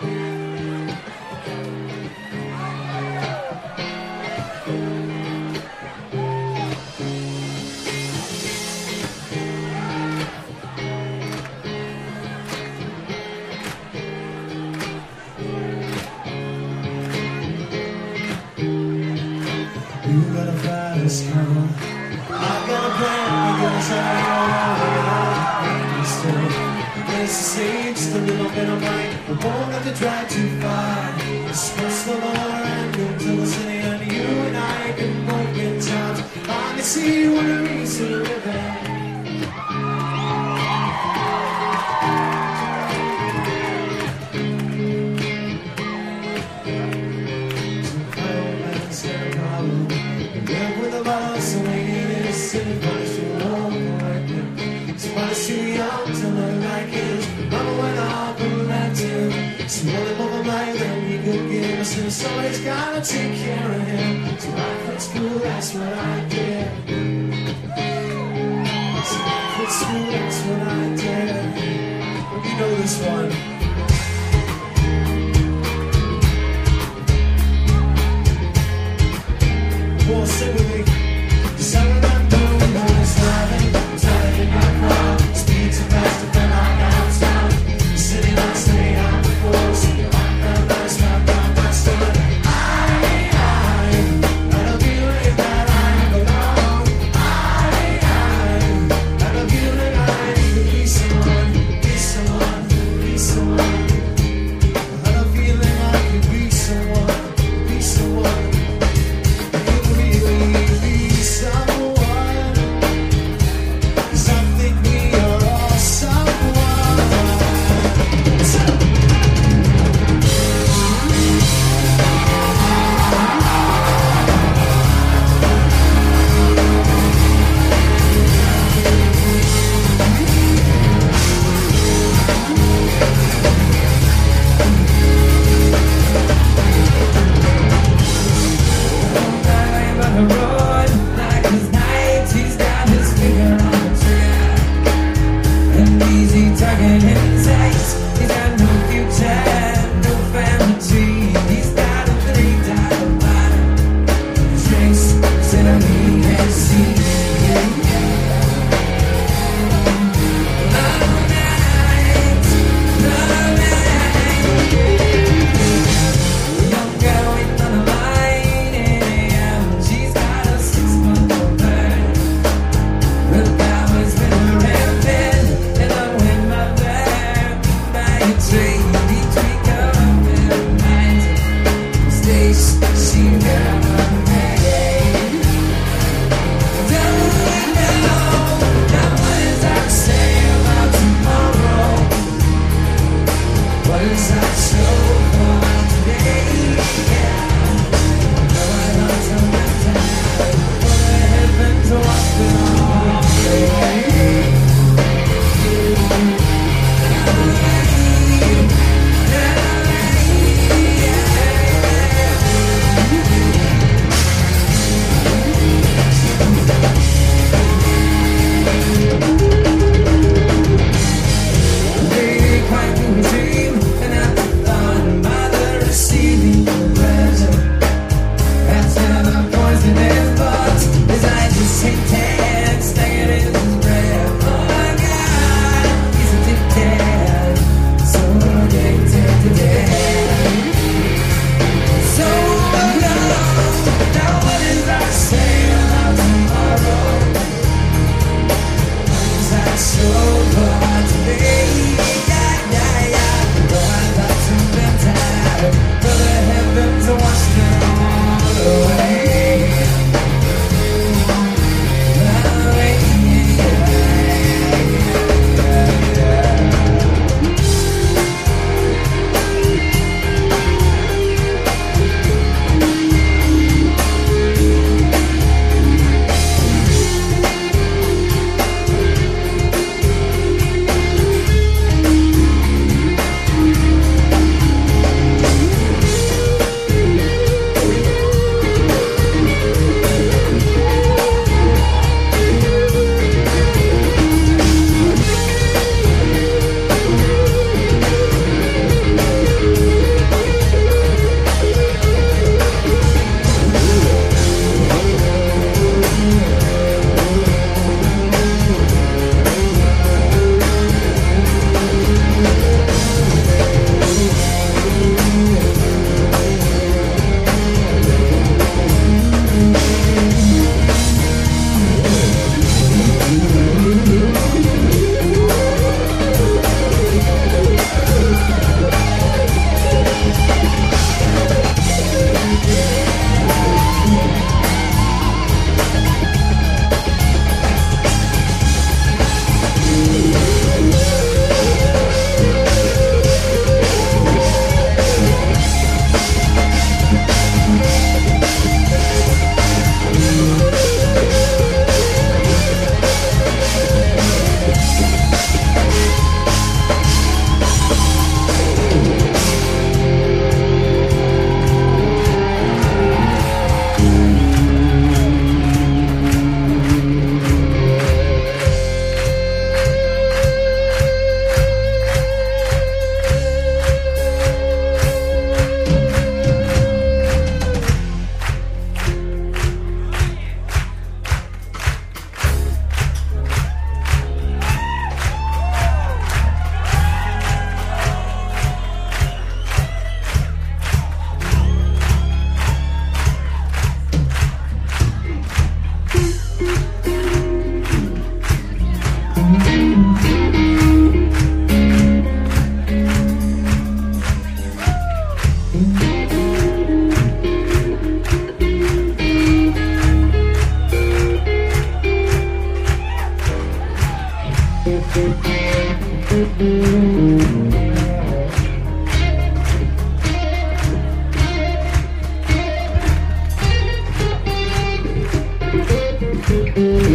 You gotta fight this coming. I got a plan I already It's the same, just a little bit of light. We won't have to drive too far. Discuss the law and to the city, and you and I can both get. I can see what a reason to live in. Somebody's gotta take care of him. So I quit school, that's what I did. So I quit school, that's what I did. You know this one. Well, sing with me. Mm-hmm.